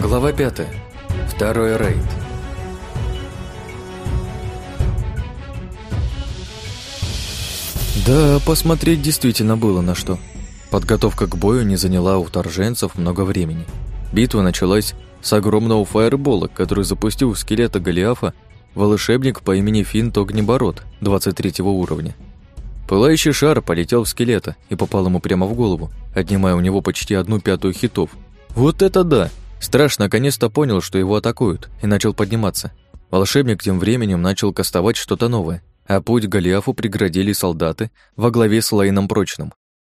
Глава 5. Второй рейд. Да, посмотреть действительно было на что. Подготовка к бою не заняла у вторженцев много времени. Битва началась с огромного фаербола, который запустил скелета Голиафа волшебник по имени Финт Огнеборот 23 уровня. Пылающий шар полетел в скелета и попал ему прямо в голову, отнимая у него почти одну пятую хитов. Вот это да! Страж наконец-то понял, что его атакуют, и начал подниматься. Волшебник тем временем начал кастовать что-то новое, а путь к Голиафу преградили солдаты во главе с Лейном Прочным,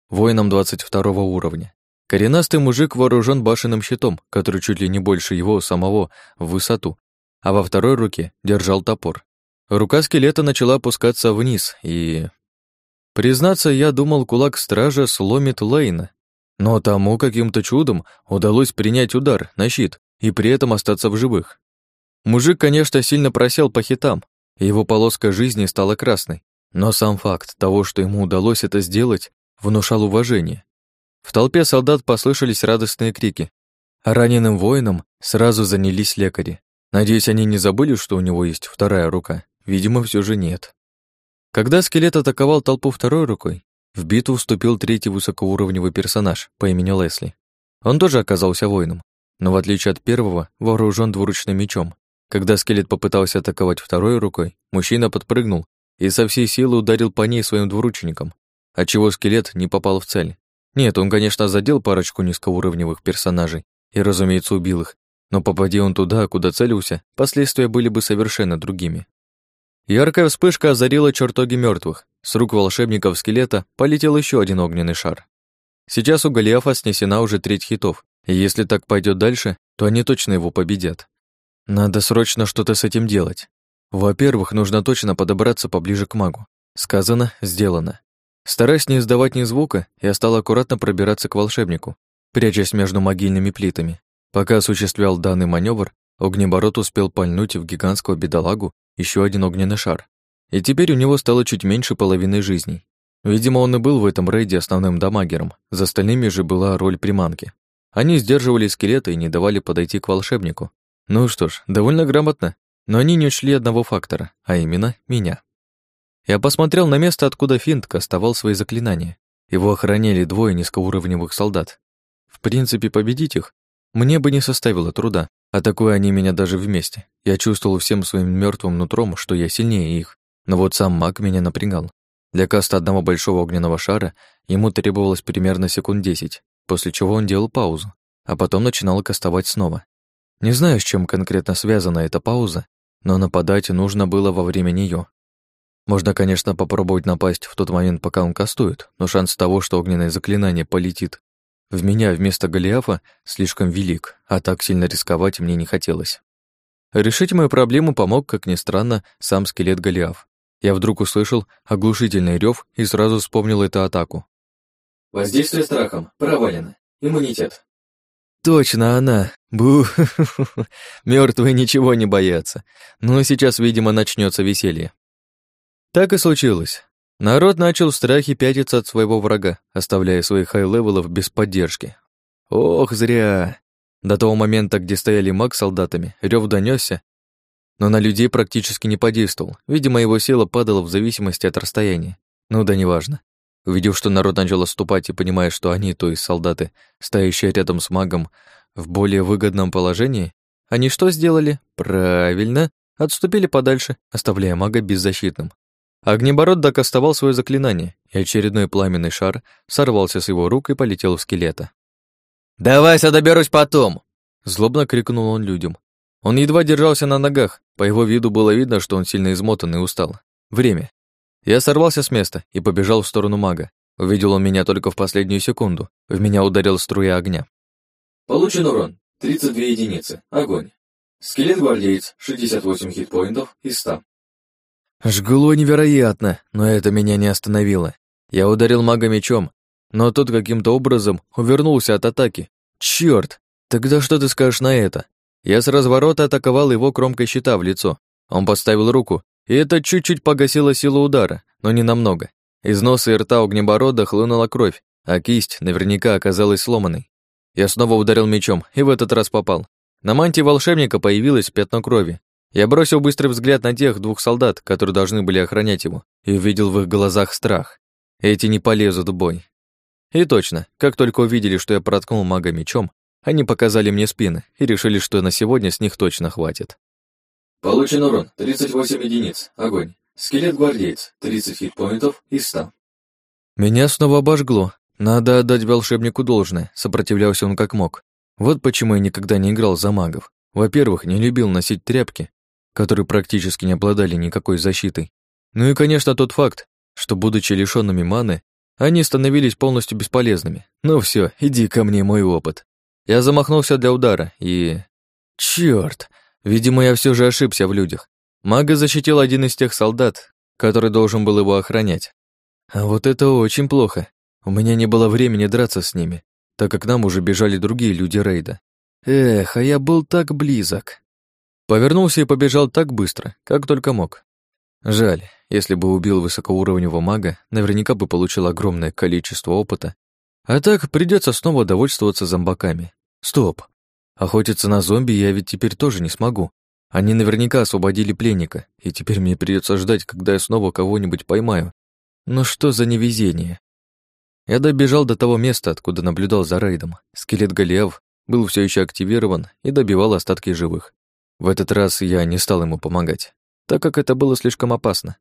воином 22 уровня. Коренастый мужик вооружен башенным щитом, который чуть ли не больше его самого в высоту, а во второй руке держал топор. Рука скелета начала опускаться вниз, и... Признаться, я думал, кулак стража сломит Лейна, но тому каким-то чудом удалось принять удар на щит и при этом остаться в живых. Мужик, конечно, сильно просел по хитам, его полоска жизни стала красной, но сам факт того, что ему удалось это сделать, внушал уважение. В толпе солдат послышались радостные крики. Раненым воинам сразу занялись лекари. Надеюсь, они не забыли, что у него есть вторая рука. Видимо, все же нет. Когда скелет атаковал толпу второй рукой, в битву вступил третий высокоуровневый персонаж по имени Лесли. Он тоже оказался воином, но в отличие от первого, вооружен двуручным мечом. Когда скелет попытался атаковать второй рукой, мужчина подпрыгнул и со всей силы ударил по ней своим двуручником, отчего скелет не попал в цель. Нет, он, конечно, задел парочку низкоуровневых персонажей и, разумеется, убил их, но попади он туда, куда целился, последствия были бы совершенно другими. Яркая вспышка озарила чертоги мертвых, с рук волшебников скелета полетел еще один огненный шар. Сейчас у Голиафа снесена уже треть хитов, и если так пойдет дальше, то они точно его победят. Надо срочно что-то с этим делать. Во-первых, нужно точно подобраться поближе к магу. Сказано, сделано. Стараясь не издавать ни звука, я стал аккуратно пробираться к волшебнику, прячась между могильными плитами. Пока осуществлял данный маневр, огнеборот успел пальнуть в гигантского бедолагу еще один огненный шар и теперь у него стало чуть меньше половины жизней. Видимо, он и был в этом рейде основным дамагером, за остальными же была роль приманки. Они сдерживали скелета и не давали подойти к волшебнику. Ну что ж, довольно грамотно, но они не учли одного фактора, а именно меня. Я посмотрел на место, откуда Финт кастовал свои заклинания. Его охраняли двое низкоуровневых солдат. В принципе, победить их мне бы не составило труда, атакуя они меня даже вместе. Я чувствовал всем своим мертвым нутром, что я сильнее их. Но вот сам маг меня напрягал. Для каста одного большого огненного шара ему требовалось примерно секунд десять, после чего он делал паузу, а потом начинал кастовать снова. Не знаю, с чем конкретно связана эта пауза, но нападать нужно было во время нее. Можно, конечно, попробовать напасть в тот момент, пока он кастует, но шанс того, что огненное заклинание полетит в меня вместо Голиафа, слишком велик, а так сильно рисковать мне не хотелось. Решить мою проблему помог, как ни странно, сам скелет Голиаф. Я вдруг услышал оглушительный рев и сразу вспомнил эту атаку. Воздействие страхом. Провалено. Иммунитет. Точно она. Бу. Мертвые ничего не боятся. Но сейчас, видимо, начнется веселье. Так и случилось. Народ начал в страхе пятиться от своего врага, оставляя своих хай-левелов без поддержки. Ох, зря. До того момента, где стояли маг с солдатами, рев донесся, но на людей практически не подействовал. Видимо, его сила падала в зависимости от расстояния. Ну да неважно. Увидев, что народ начал отступать и понимая, что они, то есть солдаты, стоящие рядом с магом, в более выгодном положении, они что сделали? Правильно, отступили подальше, оставляя мага беззащитным. Огнебород докастовал свое заклинание, и очередной пламенный шар сорвался с его рук и полетел в скелета. «Давайся, доберусь потом!» Злобно крикнул он людям. Он едва держался на ногах, по его виду было видно, что он сильно измотан и устал. Время. Я сорвался с места и побежал в сторону мага. Увидел он меня только в последнюю секунду. В меня ударил струя огня. Получен урон. 32 единицы. Огонь. Скелет-гвардеец. 68 хитпоинтов из 100. Жгло невероятно, но это меня не остановило. Я ударил мага мечом, но тот каким-то образом увернулся от атаки. Чёрт! Тогда что ты скажешь на это? Я с разворота атаковал его кромкой щита в лицо. Он поставил руку, и это чуть-чуть погасило силу удара, но не намного. Из носа и рта огнеборода хлынула кровь, а кисть наверняка оказалась сломанной. Я снова ударил мечом, и в этот раз попал. На мантии волшебника появилось пятно крови. Я бросил быстрый взгляд на тех двух солдат, которые должны были охранять его, и увидел в их глазах страх. Эти не полезут в бой. И точно, как только увидели, что я проткнул мага мечом, они показали мне спины и решили, что на сегодня с них точно хватит. Получен урон 38 единиц. Огонь. Скелет-гвардеец. 30 хитпоинтов из 100. Меня снова обожгло. Надо отдать волшебнику должное, сопротивлялся он как мог. Вот почему я никогда не играл за магов. Во-первых, не любил носить тряпки, которые практически не обладали никакой защитой. Ну и, конечно, тот факт, что, будучи лишёнными маны, они становились полностью бесполезными. Ну все, иди ко мне, мой опыт. Я замахнулся для удара и... Чёрт! Видимо, я все же ошибся в людях. Мага защитил один из тех солдат, который должен был его охранять. А вот это очень плохо. У меня не было времени драться с ними, так как нам уже бежали другие люди рейда. Эх, а я был так близок. Повернулся и побежал так быстро, как только мог. Жаль, если бы убил высокоуровневого мага, наверняка бы получил огромное количество опыта. А так придется снова довольствоваться зомбаками. Стоп. Охотиться на зомби я ведь теперь тоже не смогу. Они наверняка освободили пленника, и теперь мне придется ждать, когда я снова кого-нибудь поймаю. Но что за невезение? Я добежал до того места, откуда наблюдал за рейдом. Скелет Голиаф был все еще активирован и добивал остатки живых. В этот раз я не стал ему помогать, так как это было слишком опасно.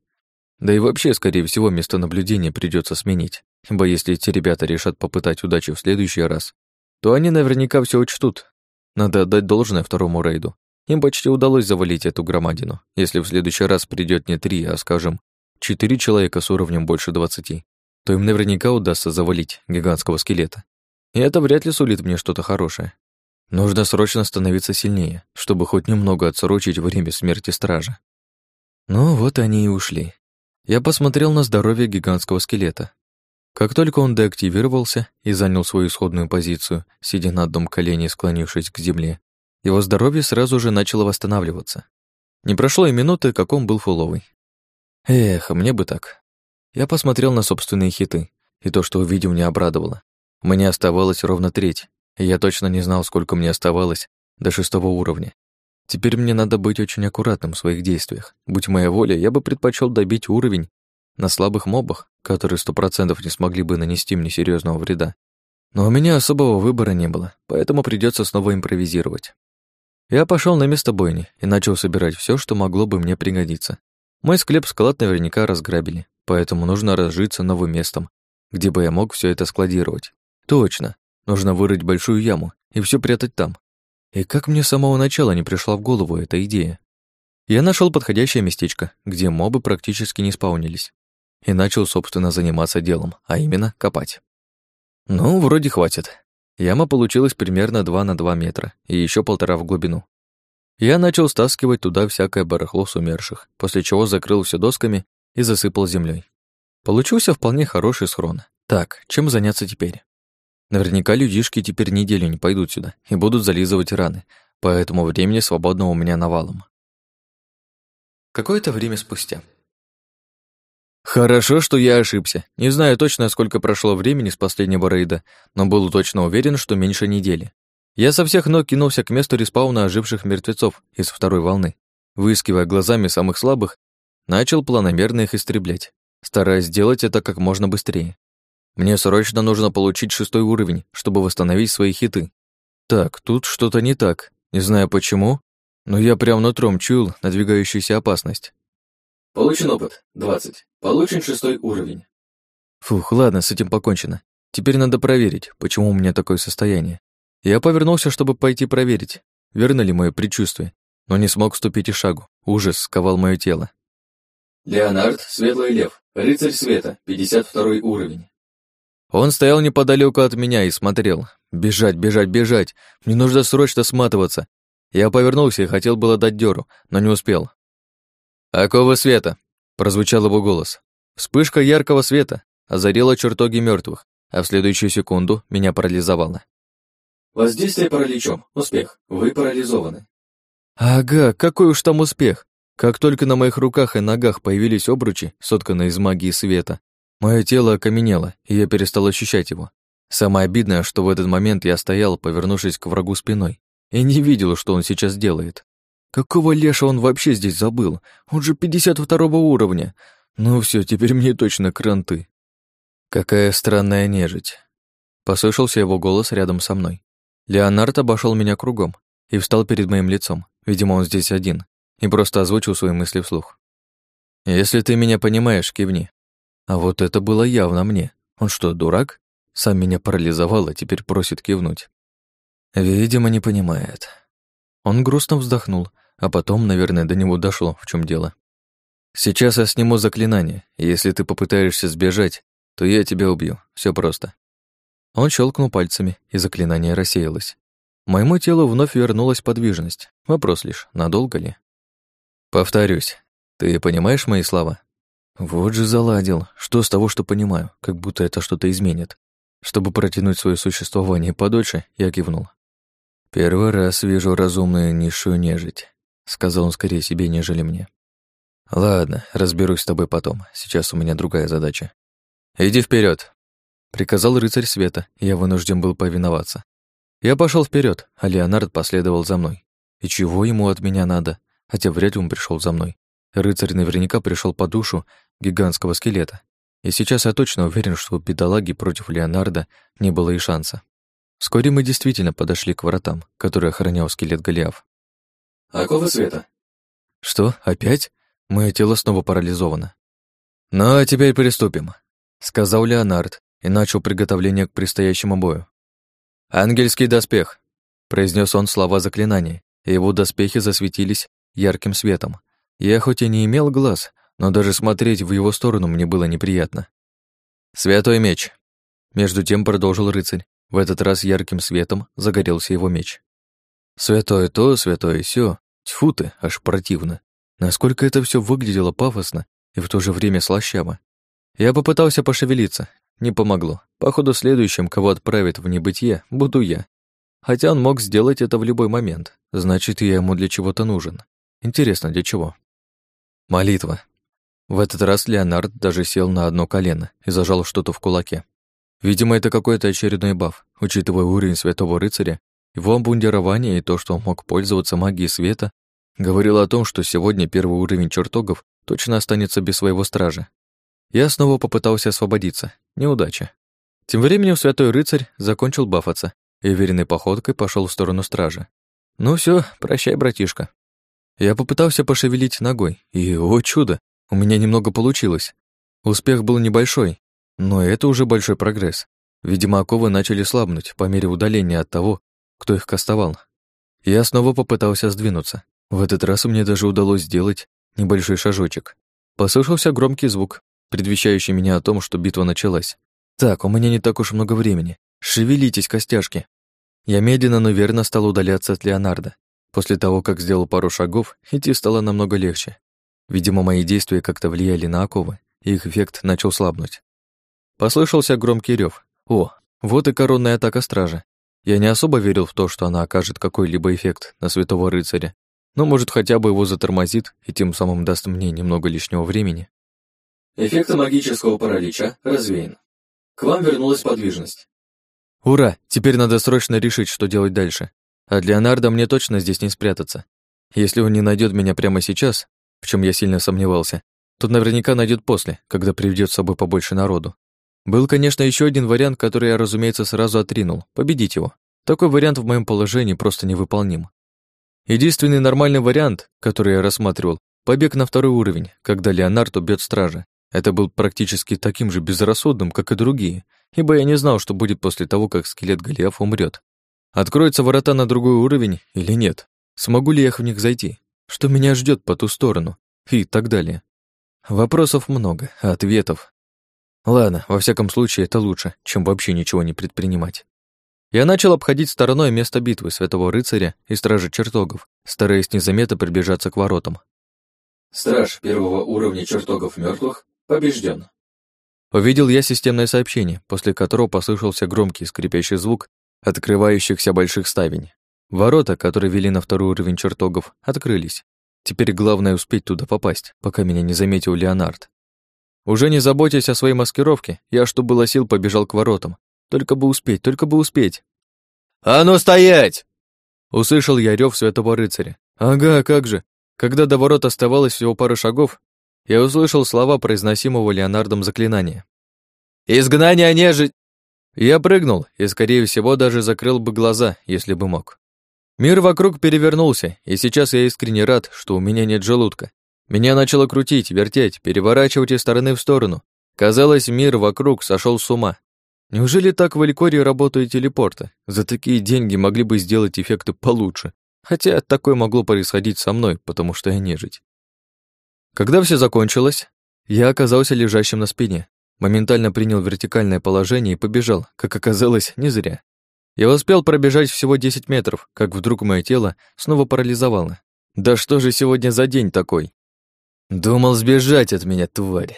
Да и вообще, скорее всего, место наблюдения придется сменить, ибо если эти ребята решат попытать удачи в следующий раз, то они наверняка все учтут. Надо отдать должное второму рейду. Им почти удалось завалить эту громадину, если в следующий раз придет не три, а, скажем, четыре человека с уровнем больше двадцати то им наверняка удастся завалить гигантского скелета. И это вряд ли сулит мне что-то хорошее. Нужно срочно становиться сильнее, чтобы хоть немного отсрочить время смерти стража. Ну вот они и ушли. Я посмотрел на здоровье гигантского скелета. Как только он деактивировался и занял свою исходную позицию, сидя на одном колене и склонившись к земле, его здоровье сразу же начало восстанавливаться. Не прошло и минуты, как он был фуловый. Эх, мне бы так. Я посмотрел на собственные хиты, и то, что увидел, не обрадовало. Мне оставалось ровно треть, и я точно не знал, сколько мне оставалось до шестого уровня. Теперь мне надо быть очень аккуратным в своих действиях. Будь моя воля, я бы предпочел добить уровень на слабых мобах, которые сто процентов не смогли бы нанести мне серьезного вреда. Но у меня особого выбора не было, поэтому придется снова импровизировать. Я пошел на место бойни и начал собирать все, что могло бы мне пригодиться. Мой склеп-склад наверняка разграбили, поэтому нужно разжиться новым местом, где бы я мог все это складировать. Точно, нужно вырыть большую яму и все прятать там. И как мне с самого начала не пришла в голову эта идея? Я нашел подходящее местечко, где мобы практически не спаунились, и начал, собственно, заниматься делом, а именно копать. Ну, вроде хватит. Яма получилась примерно 2 на 2 метра и еще полтора в глубину. Я начал стаскивать туда всякое барахло с умерших, после чего закрыл все досками и засыпал землей. Получился вполне хороший схрон. Так, чем заняться теперь? Наверняка людишки теперь неделю не пойдут сюда и будут зализывать раны, поэтому времени свободного у меня навалом. Какое-то время спустя. Хорошо, что я ошибся. Не знаю точно, сколько прошло времени с последнего рейда, но был точно уверен, что меньше недели. Я со всех ног кинулся к месту респауна оживших мертвецов из второй волны, выискивая глазами самых слабых начал планомерно их истреблять, стараясь сделать это как можно быстрее. Мне срочно нужно получить шестой уровень, чтобы восстановить свои хиты. Так, тут что-то не так, не знаю почему, но я прям нутром чуял надвигающуюся опасность. Получен опыт, 20. Получен шестой уровень. Фух, ладно, с этим покончено. Теперь надо проверить, почему у меня такое состояние. Я повернулся, чтобы пойти проверить, верно ли мое предчувствие, но не смог ступить и шагу. Ужас сковал мое тело. Леонард, Светлый Лев, Рыцарь Света, 52 уровень. Он стоял неподалеку от меня и смотрел. Бежать, бежать, бежать. Мне нужно срочно сматываться. Я повернулся и хотел было дать дёру, но не успел. «Какого света?» — прозвучал его голос. Вспышка яркого света озарила чертоги мертвых, а в следующую секунду меня парализовало. Воздействие параличом. Успех. Вы парализованы. Ага, какой уж там успех. Как только на моих руках и ногах появились обручи, сотканные из магии света, мое тело окаменело, и я перестал ощущать его. Самое обидное, что в этот момент я стоял, повернувшись к врагу спиной, и не видел, что он сейчас делает. Какого леша он вообще здесь забыл? Он же 52 уровня. Ну все, теперь мне точно кранты. Какая странная нежить. Послышался его голос рядом со мной. Леонард обошел меня кругом и встал перед моим лицом. Видимо, он здесь один. И просто озвучил свои мысли вслух. «Если ты меня понимаешь, кивни». А вот это было явно мне. Он что, дурак? Сам меня парализовал, а теперь просит кивнуть. Видимо, не понимает. Он грустно вздохнул, а потом, наверное, до него дошло, в чем дело. Сейчас я сниму заклинание, и если ты попытаешься сбежать, то я тебя убью. Все просто. Он щелкнул пальцами, и заклинание рассеялось. Моему телу вновь вернулась подвижность. Вопрос лишь, надолго ли? Повторюсь, ты понимаешь мои слова? Вот же заладил. Что с того, что понимаю, как будто это что-то изменит. Чтобы протянуть свое существование подольше, я кивнул. «Первый раз вижу разумную низшую нежить», — сказал он скорее себе, нежели мне. «Ладно, разберусь с тобой потом. Сейчас у меня другая задача. Иди вперед, приказал рыцарь света, я вынужден был повиноваться. Я пошел вперед, а Леонард последовал за мной. И чего ему от меня надо? Хотя вряд ли он пришел за мной. Рыцарь наверняка пришел по душу гигантского скелета. И сейчас я точно уверен, что у бедолаги против Леонарда не было и шанса. Вскоре мы действительно подошли к воротам, которые охранял скелет Голиаф. «Оковы света». «Что, опять? Мое тело снова парализовано». «Ну, а теперь приступим», — сказал Леонард и начал приготовление к предстоящему бою. «Ангельский доспех», — произнес он слова заклинания, и его доспехи засветились ярким светом. Я хоть и не имел глаз, но даже смотреть в его сторону мне было неприятно. «Святой меч», — между тем продолжил рыцарь, в этот раз ярким светом загорелся его меч. Святое то, святое сё. Тьфу ты, аж противно. Насколько это все выглядело пафосно и в то же время слащаво. Я попытался пошевелиться. Не помогло. Походу, следующим, кого отправят в небытие, буду я. Хотя он мог сделать это в любой момент. Значит, я ему для чего-то нужен. Интересно, для чего? Молитва. В этот раз Леонард даже сел на одно колено и зажал что-то в кулаке. Видимо, это какой-то очередной баф, учитывая уровень святого рыцаря, его обмундирование и то, что он мог пользоваться магией света, говорило о том, что сегодня первый уровень чертогов точно останется без своего стража. Я снова попытался освободиться. Неудача. Тем временем святой рыцарь закончил бафаться и уверенной походкой пошел в сторону стража. Ну все, прощай, братишка. Я попытался пошевелить ногой, и, о чудо, у меня немного получилось. Успех был небольшой, но это уже большой прогресс. Видимо, оковы начали слабнуть по мере удаления от того, кто их кастовал. Я снова попытался сдвинуться. В этот раз мне даже удалось сделать небольшой шажочек. Послышался громкий звук, предвещающий меня о том, что битва началась. Так, у меня не так уж много времени. Шевелитесь, костяшки. Я медленно, но верно стал удаляться от Леонардо. После того, как сделал пару шагов, идти стало намного легче. Видимо, мои действия как-то влияли на оковы, и их эффект начал слабнуть. Послышался громкий рев. О, вот и коронная атака стража. Я не особо верил в то, что она окажет какой-либо эффект на святого рыцаря, но, может, хотя бы его затормозит и тем самым даст мне немного лишнего времени. Эффект магического паралича развеян. К вам вернулась подвижность. Ура! Теперь надо срочно решить, что делать дальше. От Леонардо мне точно здесь не спрятаться. Если он не найдет меня прямо сейчас, в чем я сильно сомневался, то наверняка найдет после, когда приведет с собой побольше народу. Был, конечно, еще один вариант, который я, разумеется, сразу отринул — победить его. Такой вариант в моем положении просто невыполним. Единственный нормальный вариант, который я рассматривал — побег на второй уровень, когда Леонард убьет стража. Это был практически таким же безрассудным, как и другие, ибо я не знал, что будет после того, как скелет Голиаф умрет. Откроются ворота на другой уровень или нет? Смогу ли я в них зайти? Что меня ждет по ту сторону? И так далее. Вопросов много, ответов Ладно, во всяком случае, это лучше, чем вообще ничего не предпринимать. Я начал обходить стороной место битвы Святого Рыцаря и Стражи Чертогов, стараясь незаметно приближаться к воротам. Страж первого уровня чертогов мертвых побежден. Увидел я системное сообщение, после которого послышался громкий скрипящий звук открывающихся больших ставень. Ворота, которые вели на второй уровень чертогов, открылись. Теперь главное успеть туда попасть, пока меня не заметил Леонард. Уже не заботясь о своей маскировке, я, что было сил, побежал к воротам. Только бы успеть, только бы успеть. «А ну стоять!» Услышал я рёв святого рыцаря. Ага, как же. Когда до ворот оставалось всего пара шагов, я услышал слова произносимого Леонардом заклинания. «Изгнание нежить!» Я прыгнул и, скорее всего, даже закрыл бы глаза, если бы мог. Мир вокруг перевернулся, и сейчас я искренне рад, что у меня нет желудка. Меня начало крутить, вертеть, переворачивать из стороны в сторону. Казалось, мир вокруг сошел с ума. Неужели так в Элькоре работают телепорты? За такие деньги могли бы сделать эффекты получше. Хотя такое могло происходить со мной, потому что я нежить. Когда все закончилось, я оказался лежащим на спине. Моментально принял вертикальное положение и побежал, как оказалось, не зря. Я успел пробежать всего 10 метров, как вдруг мое тело снова парализовало. Да что же сегодня за день такой? Думал сбежать от меня, тварь.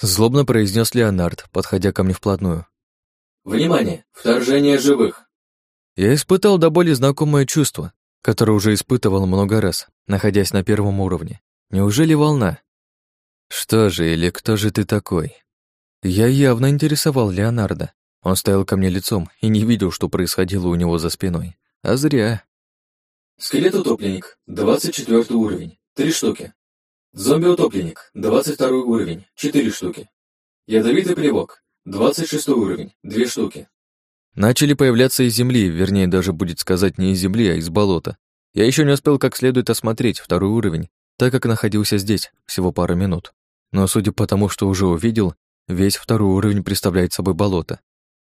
Злобно произнес Леонард, подходя ко мне вплотную. Внимание! Вторжение живых! Я испытал до боли знакомое чувство, которое уже испытывал много раз, находясь на первом уровне. Неужели волна? Что же, или кто же ты такой? Я явно интересовал Леонардо. Он стоял ко мне лицом и не видел, что происходило у него за спиной. А зря. Скелет-утопленник, 24 уровень, 3 штуки. Зомби-утопленник, 22 уровень, 4 штуки. Ядовитый плевок, 26 уровень, 2 штуки. Начали появляться из земли, вернее, даже будет сказать не из земли, а из болота. Я еще не успел как следует осмотреть второй уровень, так как находился здесь всего пару минут. Но судя по тому, что уже увидел, весь второй уровень представляет собой болото.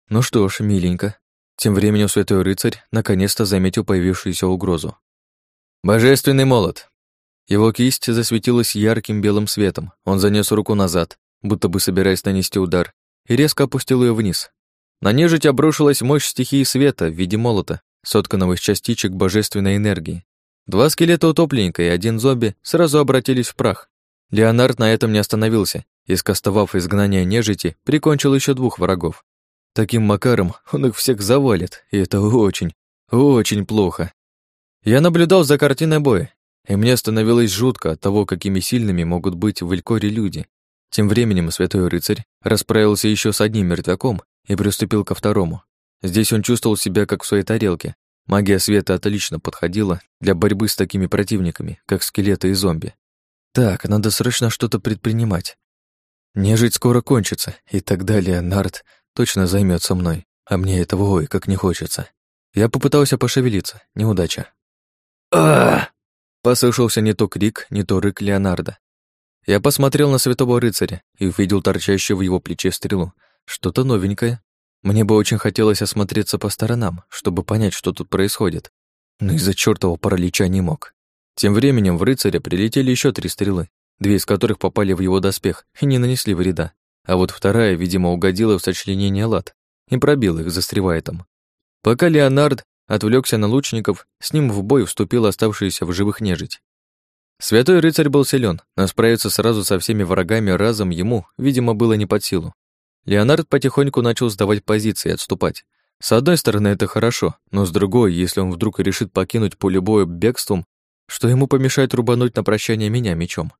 Ну что ж, миленько. Тем временем Святой Рыцарь наконец-то заметил появившуюся угрозу. «Божественный молот!» Его кисть засветилась ярким белым светом. Он занес руку назад, будто бы собираясь нанести удар, и резко опустил ее вниз. На нежить обрушилась мощь стихии света в виде молота, сотканного из частичек божественной энергии. Два скелета утопленника и один зомби сразу обратились в прах. Леонард на этом не остановился и, скостовав изгнание нежити, прикончил еще двух врагов. Таким макаром он их всех завалит, и это очень, очень плохо. Я наблюдал за картиной боя, и мне становилось жутко от того, какими сильными могут быть в Элькоре люди. Тем временем святой рыцарь расправился еще с одним мертвяком и приступил ко второму. Здесь он чувствовал себя как в своей тарелке, Магия света отлично подходила для борьбы с такими противниками, как скелеты и зомби. Так, надо срочно что-то предпринимать. Нежить скоро кончится, и тогда Леонард точно займется мной, а мне этого ой, как не хочется. Я попытался пошевелиться, неудача. Послышался не то крик, не то рык Леонарда. Я посмотрел на святого рыцаря и увидел торчащую в его плече стрелу. Что-то новенькое, мне бы очень хотелось осмотреться по сторонам, чтобы понять, что тут происходит. Но из-за чёртова паралича не мог. Тем временем в рыцаря прилетели еще три стрелы, две из которых попали в его доспех и не нанесли вреда. А вот вторая, видимо, угодила в сочленение лад и пробила их, застревая там. Пока Леонард отвлекся на лучников, с ним в бой вступила оставшаяся в живых нежить. Святой рыцарь был силен, но справиться сразу со всеми врагами разом ему, видимо, было не под силу. Леонард потихоньку начал сдавать позиции и отступать. С одной стороны, это хорошо, но с другой, если он вдруг решит покинуть поле боя бегством, что ему помешает рубануть на прощание меня мечом.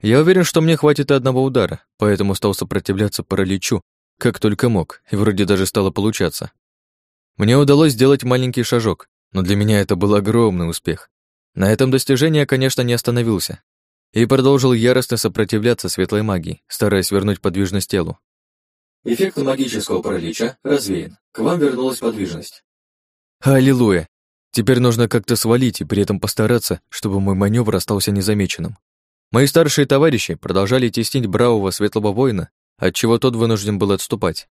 Я уверен, что мне хватит и одного удара, поэтому стал сопротивляться параличу, как только мог, и вроде даже стало получаться. Мне удалось сделать маленький шажок, но для меня это был огромный успех. На этом достижении я, конечно, не остановился и продолжил яростно сопротивляться светлой магии, стараясь вернуть подвижность телу. Эффект магического паралича развеян. К вам вернулась подвижность. Аллилуйя! Теперь нужно как-то свалить и при этом постараться, чтобы мой маневр остался незамеченным. Мои старшие товарищи продолжали теснить бравого светлого воина, отчего тот вынужден был отступать.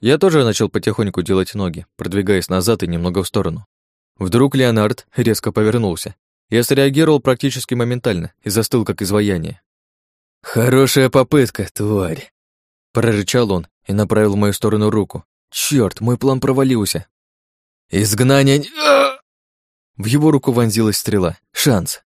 Я тоже начал потихоньку делать ноги, продвигаясь назад и немного в сторону. Вдруг Леонард резко повернулся. Я среагировал практически моментально и застыл как изваяние. «Хорошая попытка, тварь!» Прорычал он и направил в мою сторону руку. Черт, мой план провалился. Изгнание... В его руку вонзилась стрела. Шанс.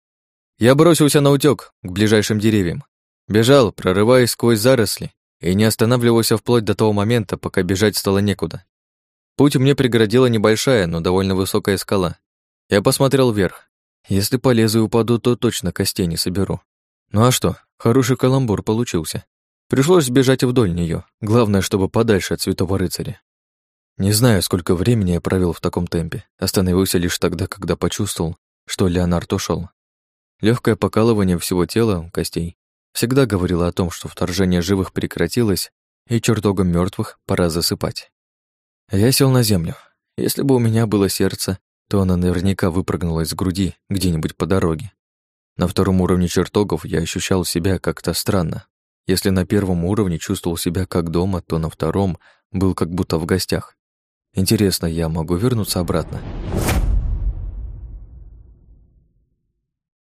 Я бросился на утёк к ближайшим деревьям. Бежал, прорываясь сквозь заросли, и не останавливался вплоть до того момента, пока бежать стало некуда. Путь мне преградила небольшая, но довольно высокая скала. Я посмотрел вверх. Если полезу и упаду, то точно костей не соберу. Ну а что, хороший каламбур получился. Пришлось бежать вдоль нее. Главное, чтобы подальше от святого рыцаря. Не знаю, сколько времени я провел в таком темпе. Остановился лишь тогда, когда почувствовал, что Леонард ушел. Легкое покалывание всего тела, костей, всегда говорило о том, что вторжение живых прекратилось, и чертогам мертвых пора засыпать. Я сел на землю. Если бы у меня было сердце, то оно наверняка выпрыгнуло из груди где-нибудь по дороге. На втором уровне чертогов я ощущал себя как-то странно. Если на первом уровне чувствовал себя как дома, то на втором был как будто в гостях. Интересно, я могу вернуться обратно?